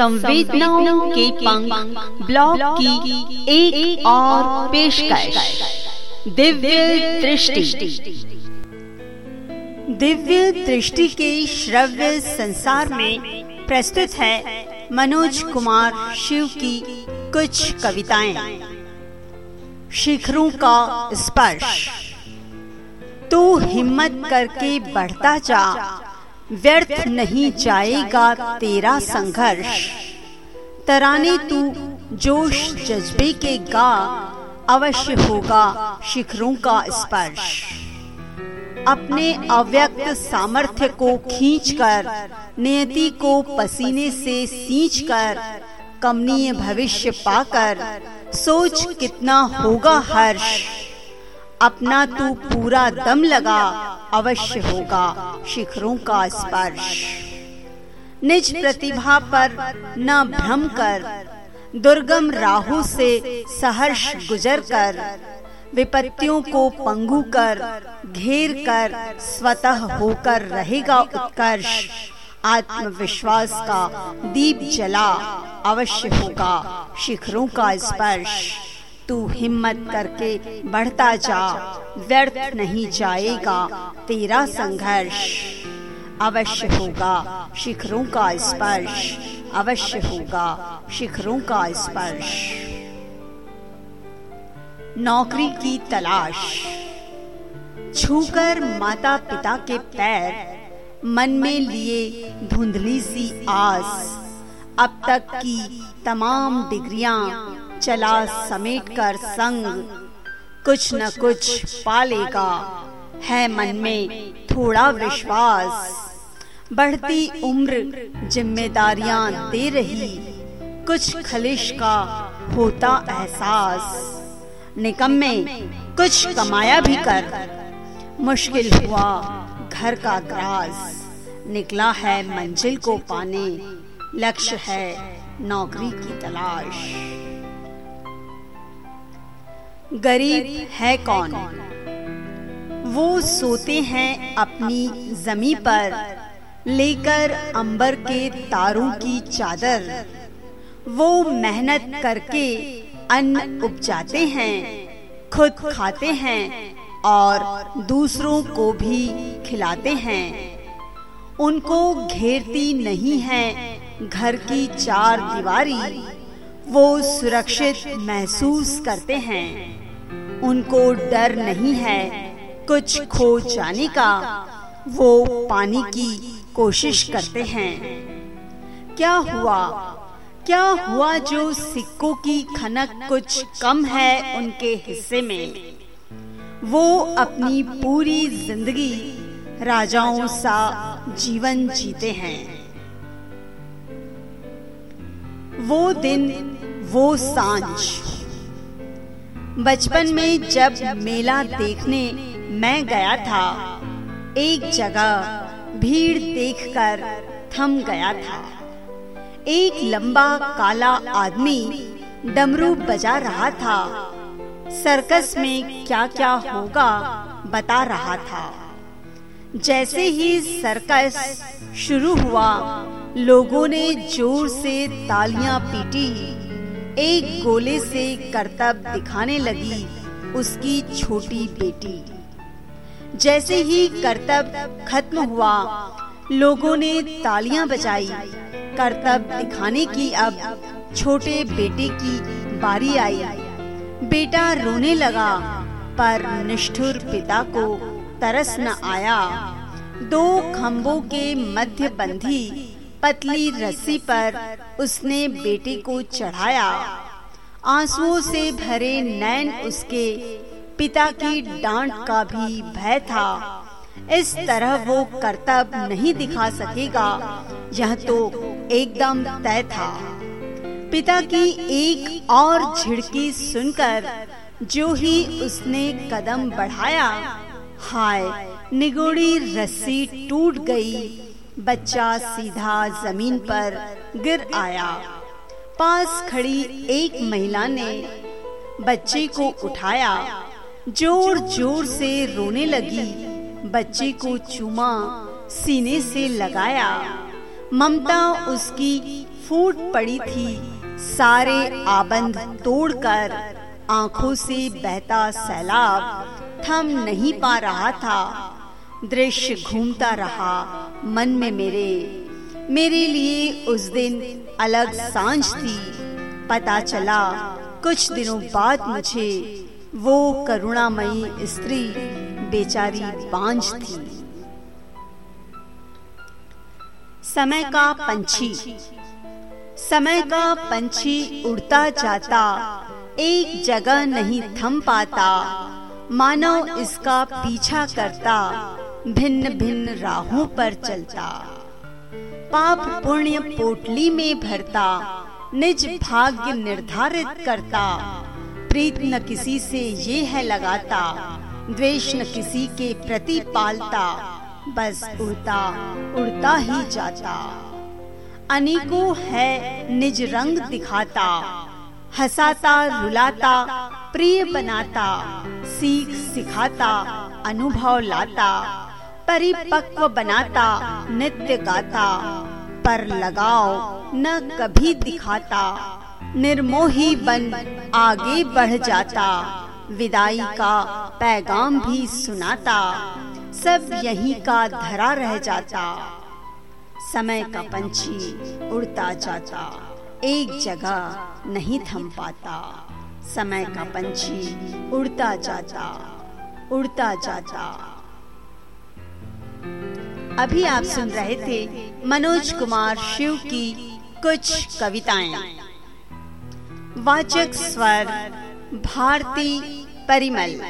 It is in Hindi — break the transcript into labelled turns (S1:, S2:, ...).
S1: संवेदनाओं के पंख ब्लॉग की एक, एक और पेशकश। दिव्य दृष्टि। दिव्य दृष्टि के श्रव्य संसार में प्रस्तुत है मनोज कुमार शिव की कुछ कविताएँ। शिखरों का स्पर्श। तू हिम्मत करके बढ़ता जा व्यर्थ नहीं जाएगा तेरा संघर्ष। तराने तू जोश जज्बे के गा, अवश्य होगा शिखरों का स्पर्श। अपने अव्यक्त सामर्थ्य को खींचकर, नियति को पसीने से सींचकर, कमनीय भविष्य पाकर, सोच कितना होगा हर्ष। अपना तू पूरा दम लगा अवश्य होगा शिखरों का स्पर्श। निज प्रतिभा पर न भ्रम कर, दुर्गम राहु से सहर्ष गुजर कर, विपत्तियों को पंगु कर, घेर कर, स्वतः होकर रहेगा उत्कर्ष। आत्मविश्वास का दीप जला, अवश्य होगा शिखरों का स्पर्श। तू हिम्मत करके बढ़ता जा, व्यर्थ नहीं जाएगा तेरा संघर्ष। अवश्य होगा शिखरों का स्पर्श, अवश्य होगा शिखरों का स्पर्श। नौकरी की तलाश। छूकर माता पिता के पैर, मन में लिए धुंधली सी आस। अब तक की तमाम डिग्रियाँ चला समेट कर संग। कुछ न कुछ पालेगा। है मन में थोड़ा विश्वास। बढ़ती उम्र जिम्मेदारियाँ दे रही। कुछ खलिश का होता एहसास। निकम में कुछ कमाया भी कर। मुश्किल हुआ घर का ग्रास। निकला है मंजिल को पाने। लक्ष्य है नौकरी की तलाश। गरीब है कौन? वो सोते हैं अपनी जमी पर, लेकर अंबर के तारों की चादर। वो मेहनत करके अन्न उपजाते हैं, खुद खाते हैं, और दूसरों को भी खिलाते हैं। उनको घेरती नहीं है घर की चार दीवारी। वो सुरक्षित महसूस करते हैं। उनको डर नहीं है कुछ खो जाने का। वो पाने की कोशिश करते हैं। क्या हुआ? क्या हुआ जो सिक्कों की खनक कुछ कम है उनके हिस्से में? वो अपनी पूरी ज़िंदगी राजाओं सा जीवन जीते हैं। वो दिन वो साँझ। बचपन में जब मेला देखने मैं गया था, एक जगह भीड़ देखकर थम गया था। एक लंबा काला आदमी डमरू बजा रहा था। सर्कस में क्या क्या होगा बता रहा था। जैसे ही सर्कस शुरू हुआ, लोगों ने ज़ोर से तालियाँ पीटी। एक गोले से करतब दिखाने लगी उसकी छोटी बेटी। जैसे ही करतब खत्म हुआ, लोगों ने तालियाँ बजाई। करतब दिखाने की अब छोटे बेटे की बारी आई। बेटा रोने लगा, पर निष्ठुर पिता को तरस न आया। दो खम्बों के मध्य बंधी पतली रस्सी पर उसने बेटे को चढ़ाया। आंसुओं से भरे नैन उसके पिता की डांट का भी भय था। इस तरह वो कर्तव्य नहीं दिखा सकेगा। यह तो एकदम तय था। पिता की एक और झिड़की सुनकर जो ही उसने कदम बढ़ाया, हाय, निगोड़ी रस्सी टूट गई। बच्चा सीधा ज़मीन पर गिर आया। पास खड़ी एक महिला ने बच्चे को उठाया। ज़ोर ज़ोर से रोने लगी। बच्चे को चूमा, सीने से लगाया। ममता उसकी फूट पड़ी थी। सारे आबंद तोड़कर आँखों से बहता सैलाब थम नहीं पा रहा था। दृश्य घूमता रहा मन में मेरे। मेरे लिए उस दिन अलग साँझ थी। पता चला कुछ दिनों बाद मुझे वो करुणामयी स्त्री बेचारी बांझ थी। समय का पंछी। समय का पंछी उड़ता जाता, एक जगह नहीं थम पाता। मानव इसका पीछा करता भिन्न भिन्न राहों पर चलता। पाप पुण्य पोटली में भरता, निज भाग्य निर्धारित करता। प्रीत न किसी से ये है लगाता, द्वेष न किसी के प्रति पालता। बस उड़ता उड़ता ही जाता। अनेकों है निज रंग दिखाता, हंसाता, रुलाता, प्रिय बनाता, सीख सिखाता, अनुभव लाता। परिपक्व बनाता, नित्य गाता। पर लगाओ न कभी दिखाता। निर्मोही बन आगे बढ़ जाता। विदाई का पैगाम भी सुनाता। सब यही का धरा रह जाता। समय का पंछी उड़ता जाता। एक जगह नहीं थम पाता। समय का पंछी उड़ता जाता। उड़ता जाता। अभी आप सुन रहे थे मनोज कुमार शिव की कुछ कविताएँ। वाचक स्वर, भारती परिमल।